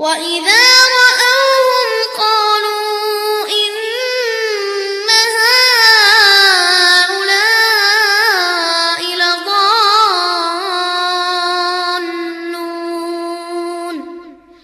وإذا